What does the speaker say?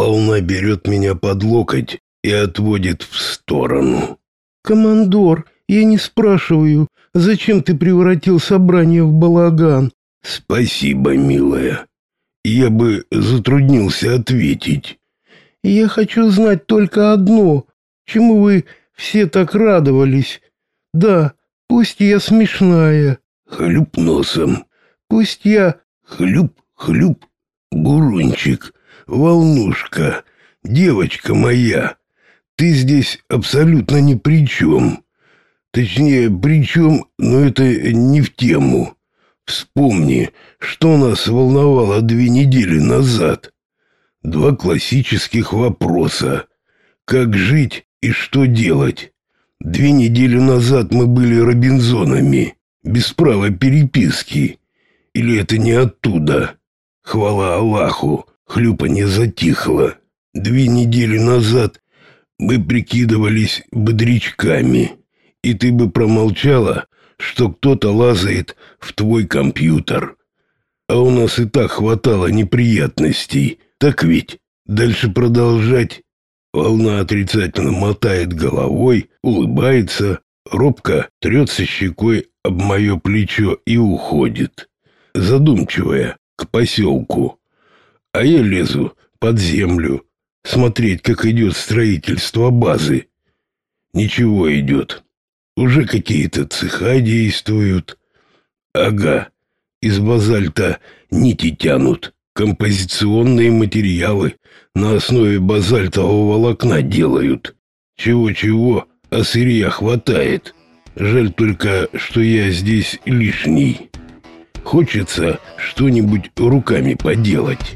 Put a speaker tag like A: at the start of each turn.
A: Волна берет меня под локоть и отводит в сторону.
B: «Командор, я не спрашиваю, зачем ты превратил собрание в балаган?»
A: «Спасибо, милая. Я бы затруднился ответить».
B: «Я хочу знать только одно. Чему вы все так радовались? Да, пусть я смешная».
A: «Хлюп носом».
B: «Пусть я...»
A: «Хлюп-хлюп, бурунчик, волнушка, девочка моя, ты здесь абсолютно ни при чем». Точнее, при чем, но это не в тему. Вспомни, что нас волновало две недели назад. Два классических вопроса. Как жить и что делать? Две недели назад мы были Робинзонами, без права переписки. Или это не оттуда? Хвала Аллаху, хлюпанье затихло. Две недели назад мы прикидывались бодрячками и ты бы промолчала, что кто-то лазает в твой компьютер. А у нас и так хватало неприятностей. Так ведь? Дальше продолжать. Волна отрицательно мотает головой, улыбается, робко трется щекой об мое плечо и уходит. Задумчивая, к поселку. А я лезу под землю, смотреть, как идет строительство базы. Ничего идет. Уже какие-то цеха действуют. Ага, из базальта нити тянут. Композиционные материалы на основе базальтового волокна делают. Чего-чего, а сырья хватает. Жаль только, что я здесь лишний. Хочется что-нибудь руками поделать».